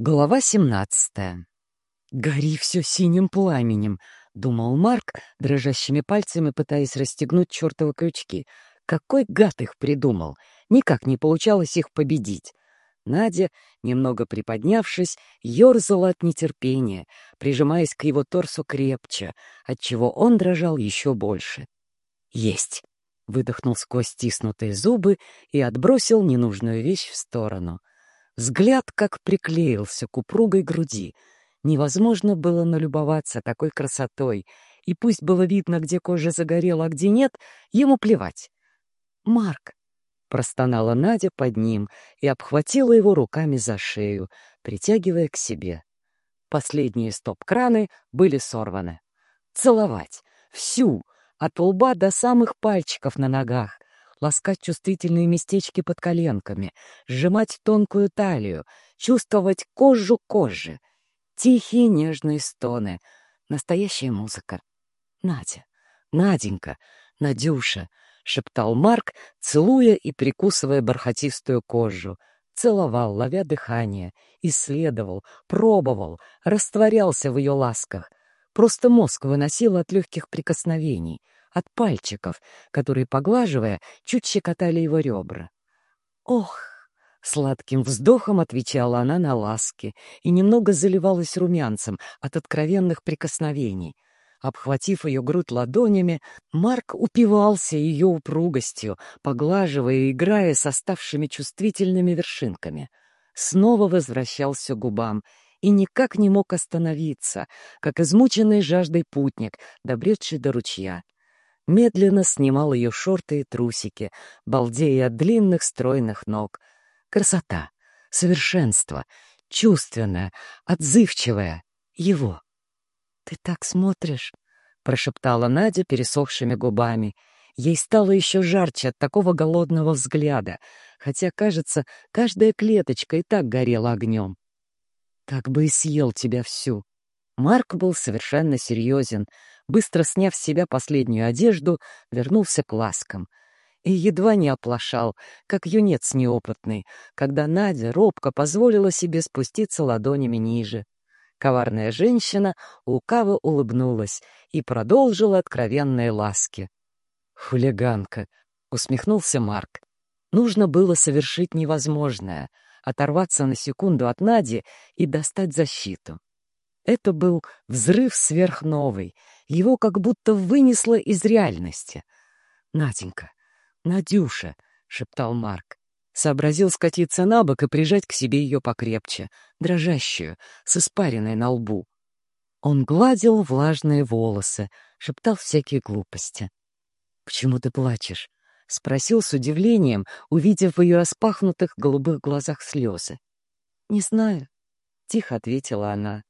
Глава семнадцатая. «Гори все синим пламенем», — думал Марк, дрожащими пальцами пытаясь расстегнуть чертовы крючки. Какой гад их придумал! Никак не получалось их победить. Надя, немного приподнявшись, ерзала от нетерпения, прижимаясь к его торсу крепче, отчего он дрожал еще больше. «Есть!» — выдохнул сквозь стиснутые зубы и отбросил ненужную вещь в сторону — Взгляд как приклеился к упругой груди. Невозможно было налюбоваться такой красотой, и пусть было видно, где кожа загорела, а где нет, ему плевать. «Марк!» — простонала Надя под ним и обхватила его руками за шею, притягивая к себе. Последние стоп-краны были сорваны. Целовать. Всю, от лба до самых пальчиков на ногах, ласкать чувствительные местечки под коленками, сжимать тонкую талию, чувствовать кожу кожи. Тихие нежные стоны. Настоящая музыка. «Надя, Наденька, Надюша», — шептал Марк, целуя и прикусывая бархатистую кожу. Целовал, ловя дыхание, исследовал, пробовал, растворялся в ее ласках. Просто мозг выносил от легких прикосновений — от пальчиков, которые, поглаживая, чуть щекотали его ребра. «Ох!» — сладким вздохом отвечала она на ласки и немного заливалась румянцем от откровенных прикосновений. Обхватив ее грудь ладонями, Марк упивался ее упругостью, поглаживая и играя с оставшими чувствительными вершинками. Снова возвращался к губам и никак не мог остановиться, как измученный жаждой путник, добредший до ручья медленно снимал ее шорты и трусики, балдея от длинных стройных ног. Красота, совершенство, чувственное, отзывчивое. Его. «Ты так смотришь», — прошептала Надя пересохшими губами. Ей стало еще жарче от такого голодного взгляда, хотя, кажется, каждая клеточка и так горела огнем. «Так бы и съел тебя всю». Марк был совершенно серьезен, быстро сняв с себя последнюю одежду, вернулся к ласкам. И едва не оплошал, как юнец неопытный, когда Надя робко позволила себе спуститься ладонями ниже. Коварная женщина лукаво улыбнулась и продолжила откровенные ласки. «Хулиганка!» — усмехнулся Марк. Нужно было совершить невозможное — оторваться на секунду от Нади и достать защиту. Это был взрыв сверхновый, его как будто вынесло из реальности. «Наденька, Надюша!» — шептал Марк. Сообразил скатиться на бок и прижать к себе ее покрепче, дрожащую, с испаренной на лбу. Он гладил влажные волосы, шептал всякие глупости. «Почему ты плачешь?» — спросил с удивлением, увидев в ее распахнутых голубых глазах слезы. «Не знаю», — тихо ответила она.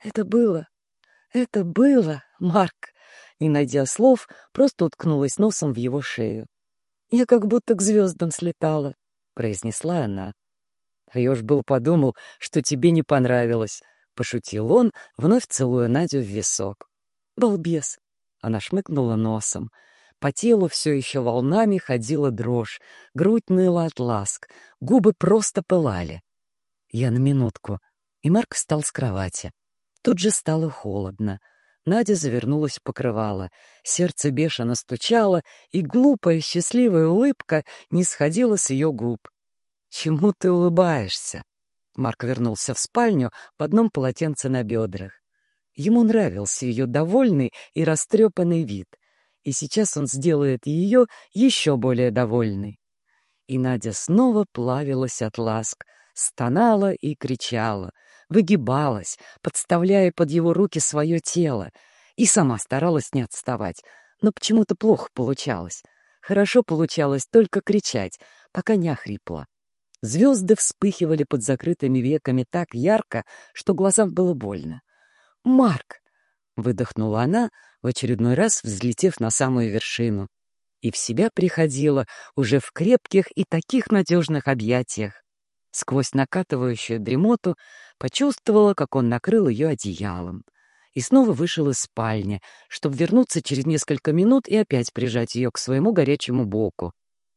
Это было, это было, Марк. Не найдя слов, просто уткнулась носом в его шею. Я как будто к звездам слетала, произнесла она. А я уж был подумал, что тебе не понравилось, пошутил он, вновь целуя Надю в висок. Балбес. Она шмыгнула носом. По телу все еще волнами ходила дрожь, грудь ныла от ласк, губы просто пылали. Я на минутку. И Марк встал с кровати. Тут же стало холодно. Надя завернулась в покрывало. Сердце бешено стучало, и глупая счастливая улыбка не сходила с ее губ. «Чему ты улыбаешься?» Марк вернулся в спальню в одном полотенце на бедрах. Ему нравился ее довольный и растрепанный вид, и сейчас он сделает ее еще более довольной. И Надя снова плавилась от ласк, стонала и кричала — выгибалась, подставляя под его руки свое тело, и сама старалась не отставать, но почему-то плохо получалось. Хорошо получалось только кричать, пока не охрипла. Звезды вспыхивали под закрытыми веками так ярко, что глазам было больно. «Марк!» — выдохнула она, в очередной раз взлетев на самую вершину. И в себя приходила уже в крепких и таких надежных объятиях. Сквозь накатывающую дремоту почувствовала, как он накрыл ее одеялом. И снова вышел из спальни, чтобы вернуться через несколько минут и опять прижать ее к своему горячему боку.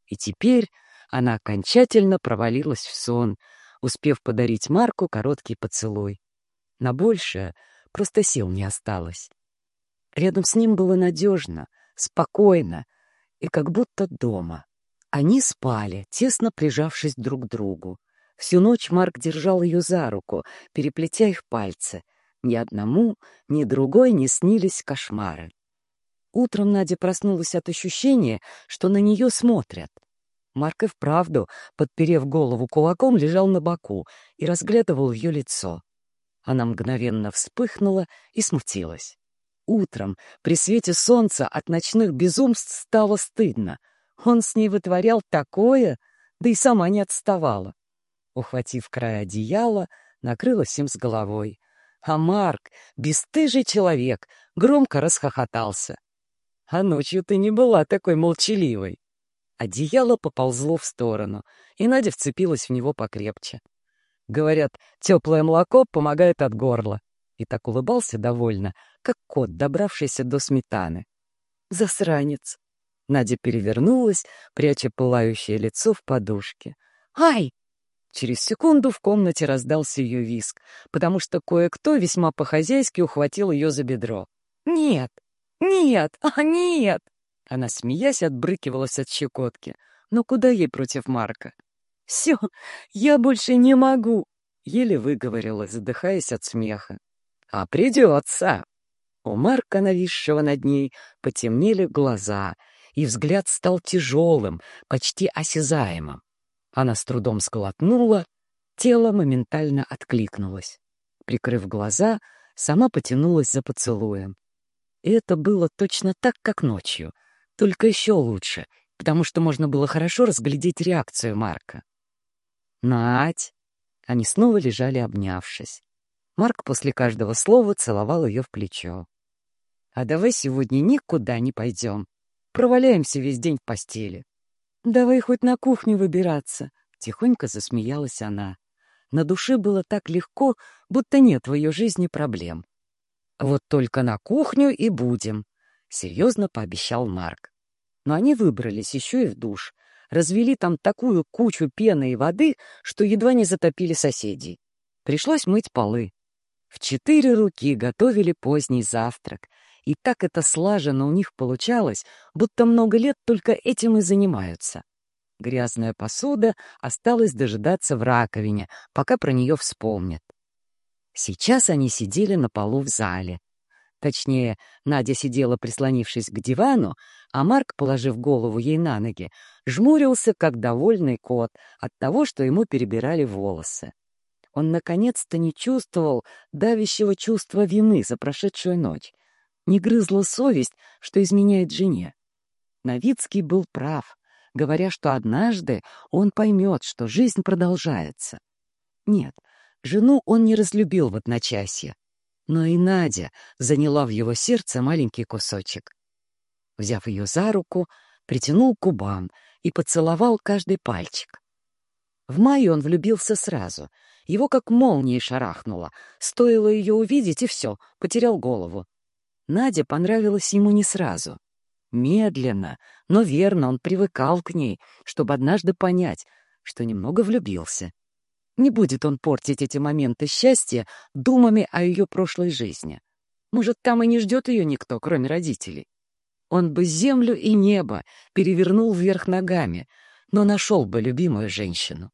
И теперь она окончательно провалилась в сон, успев подарить Марку короткий поцелуй. На большее просто сил не осталось. Рядом с ним было надежно, спокойно и как будто дома. Они спали, тесно прижавшись друг к другу. Всю ночь Марк держал ее за руку, переплетя их пальцы. Ни одному, ни другой не снились кошмары. Утром Надя проснулась от ощущения, что на нее смотрят. Марк и вправду, подперев голову кулаком, лежал на боку и разглядывал ее лицо. Она мгновенно вспыхнула и смутилась. Утром, при свете солнца, от ночных безумств стало стыдно. Он с ней вытворял такое, да и сама не отставала. Ухватив край одеяла, накрылась им с головой. А Марк, бесстыжий человек, громко расхохотался. «А ночью ты не была такой молчаливой!» Одеяло поползло в сторону, и Надя вцепилась в него покрепче. Говорят, теплое молоко помогает от горла. И так улыбался довольно, как кот, добравшийся до сметаны. Засранец. Надя перевернулась, пряча пылающее лицо в подушке. «Ай!» Через секунду в комнате раздался ее виск, потому что кое-кто весьма по-хозяйски ухватил ее за бедро. «Нет! Нет! А, нет!» Она, смеясь, отбрыкивалась от щекотки. Но куда ей против Марка? «Все, я больше не могу!» Еле выговорила, задыхаясь от смеха. «А придется!» У Марка, нависшего над ней, потемнели глаза, и взгляд стал тяжелым, почти осязаемым. Она с трудом сглотнула, тело моментально откликнулось. Прикрыв глаза, сама потянулась за поцелуем. И это было точно так, как ночью — только еще лучше, потому что можно было хорошо разглядеть реакцию Марка. «Надь!» Они снова лежали, обнявшись. Марк после каждого слова целовал ее в плечо. «А давай сегодня никуда не пойдем. Проваляемся весь день в постели. Давай хоть на кухню выбираться», — тихонько засмеялась она. На душе было так легко, будто нет в ее жизни проблем. «Вот только на кухню и будем», — серьезно пообещал Марк. Но они выбрались еще и в душ. Развели там такую кучу пены и воды, что едва не затопили соседей. Пришлось мыть полы. В четыре руки готовили поздний завтрак. И так это слаженно у них получалось, будто много лет только этим и занимаются. Грязная посуда осталась дожидаться в раковине, пока про нее вспомнят. Сейчас они сидели на полу в зале. Точнее, Надя сидела, прислонившись к дивану, а Марк, положив голову ей на ноги, жмурился, как довольный кот, от того, что ему перебирали волосы. Он наконец-то не чувствовал давящего чувства вины за прошедшую ночь. Не грызла совесть, что изменяет жене. Новицкий был прав, говоря, что однажды он поймет, что жизнь продолжается. Нет, жену он не разлюбил в одночасье, но и Надя заняла в его сердце маленький кусочек. Взяв ее за руку, притянул к губам и поцеловал каждый пальчик. В мае он влюбился сразу. Его как молнией шарахнуло. Стоило ее увидеть, и все, потерял голову. Надя понравилась ему не сразу. Медленно, но верно он привыкал к ней, чтобы однажды понять, что немного влюбился. Не будет он портить эти моменты счастья думами о ее прошлой жизни. Может, там и не ждет ее никто, кроме родителей. Он бы землю и небо перевернул вверх ногами, но нашел бы любимую женщину.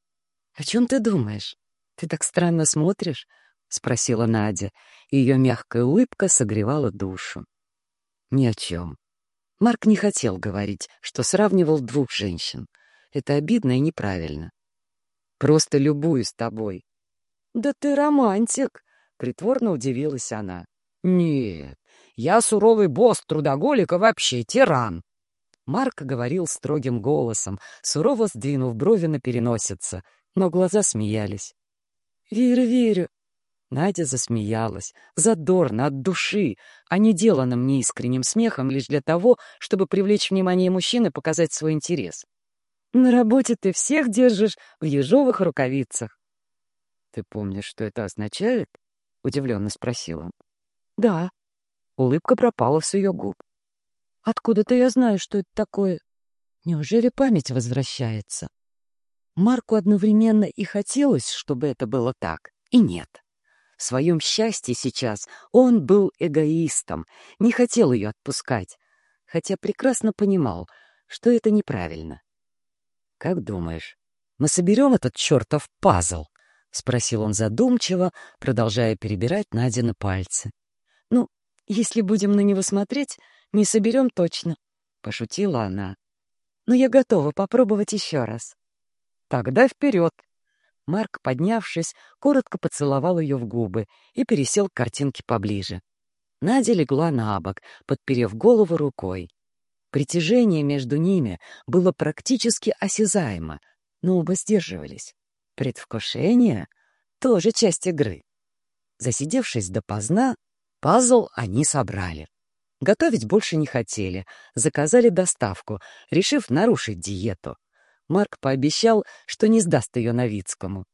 — О чем ты думаешь? Ты так странно смотришь? — спросила Надя, и ее мягкая улыбка согревала душу. — Ни о чем. Марк не хотел говорить, что сравнивал двух женщин. Это обидно и неправильно. Просто любуюсь тобой. Да ты романтик, притворно удивилась она. Нет, я суровый босс трудоголика вообще тиран. Марк говорил строгим голосом, сурово сдвинув брови на переносице, но глаза смеялись. «Верю, верю». Надя засмеялась, задорно, от души, а не деланным неискренним смехом лишь для того, чтобы привлечь внимание мужчины и показать свой интерес. На работе ты всех держишь в ежовых рукавицах. — Ты помнишь, что это означает? — удивленно спросил он. — Да. Улыбка пропала с ее губ. — Откуда-то я знаю, что это такое. Неужели память возвращается? Марку одновременно и хотелось, чтобы это было так, и нет. В своем счастье сейчас он был эгоистом, не хотел ее отпускать, хотя прекрасно понимал, что это неправильно. «Как думаешь, мы соберем этот чертов пазл?» — спросил он задумчиво, продолжая перебирать Надины пальцы. «Ну, если будем на него смотреть, не соберем точно», — пошутила она. «Но я готова попробовать еще раз». «Тогда вперед!» Марк, поднявшись, коротко поцеловал ее в губы и пересел к картинке поближе. Надя легла на бок, подперев голову рукой. Притяжение между ними было практически осязаемо, но оба сдерживались. Предвкушение — тоже часть игры. Засидевшись допоздна, пазл они собрали. Готовить больше не хотели, заказали доставку, решив нарушить диету. Марк пообещал, что не сдаст ее Новицкому.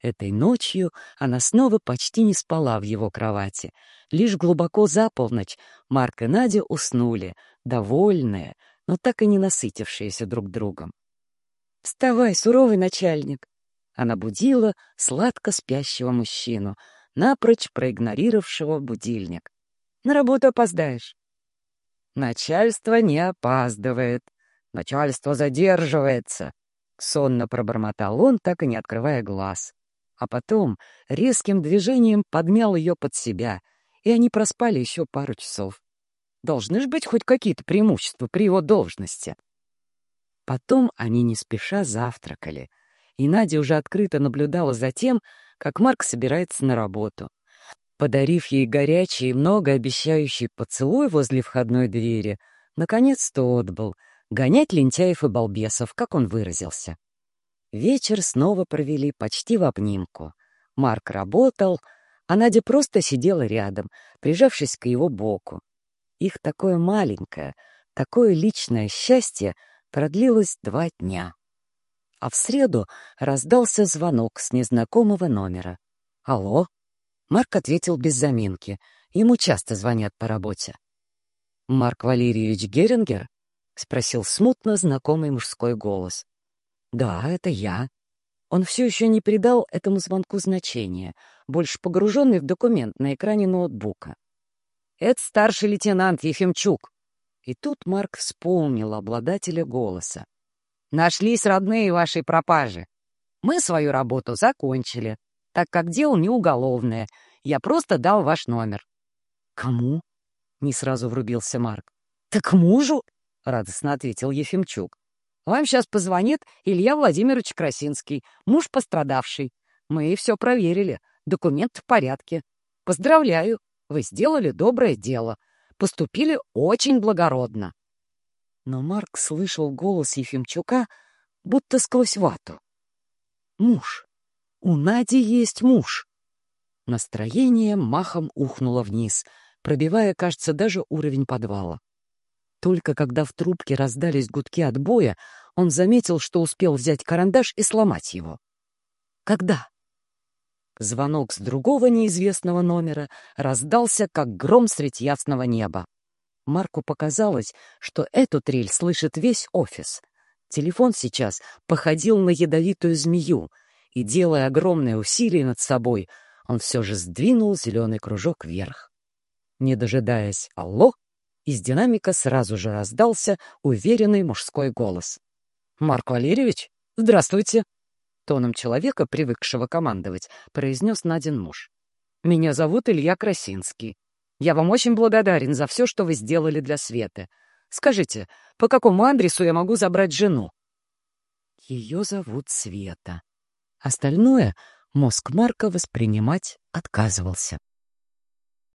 Этой ночью она снова почти не спала в его кровати. Лишь глубоко за полночь Марк и Надя уснули, довольные, но так и не насытившиеся друг другом. «Вставай, суровый начальник!» Она будила сладко спящего мужчину, напрочь проигнорировавшего будильник. «На работу опоздаешь». «Начальство не опаздывает», Начальство задерживается!» — сонно пробормотал он, так и не открывая глаз. А потом резким движением подмял ее под себя, и они проспали еще пару часов. Должны же быть хоть какие-то преимущества при его должности. Потом они не спеша завтракали, и Надя уже открыто наблюдала за тем, как Марк собирается на работу. Подарив ей горячий и многообещающий поцелуй возле входной двери, наконец-то отбыл — Гонять лентяев и балбесов, как он выразился. Вечер снова провели почти в обнимку. Марк работал, а Надя просто сидела рядом, прижавшись к его боку. Их такое маленькое, такое личное счастье продлилось два дня. А в среду раздался звонок с незнакомого номера. «Алло?» Марк ответил без заминки. Ему часто звонят по работе. «Марк Валерьевич Герингер?» — спросил смутно знакомый мужской голос. «Да, это я». Он все еще не придал этому звонку значения, больше погруженный в документ на экране ноутбука. «Это старший лейтенант Ефимчук». И тут Марк вспомнил обладателя голоса. «Нашлись родные вашей пропажи. Мы свою работу закончили, так как дело не уголовное. Я просто дал ваш номер». «Кому?» — не сразу врубился Марк. «Так мужу?» — радостно ответил Ефимчук. «Вам сейчас позвонит Илья Владимирович Красинский, муж пострадавший. Мы все проверили, документ в порядке. Поздравляю, вы сделали доброе дело, поступили очень благородно». Но Марк слышал голос Ефимчука, будто сквозь вату. «Муж! У Нади есть муж!» Настроение махом ухнуло вниз, пробивая, кажется, даже уровень подвала. Только когда в трубке раздались гудки отбоя, он заметил, что успел взять карандаш и сломать его. Когда? Звонок с другого неизвестного номера раздался, как гром средь ясного неба. Марку показалось, что эту трель слышит весь офис. Телефон сейчас походил на ядовитую змею, и, делая огромное усилие над собой, он все же сдвинул зеленый кружок вверх. Не дожидаясь «Алло!», из динамика сразу же раздался уверенный мужской голос. «Марк Валерьевич, здравствуйте!» Тоном человека, привыкшего командовать, произнес Надин муж. «Меня зовут Илья Красинский. Я вам очень благодарен за все, что вы сделали для Светы. Скажите, по какому адресу я могу забрать жену?» Ее зовут Света. Остальное мозг Марка воспринимать отказывался.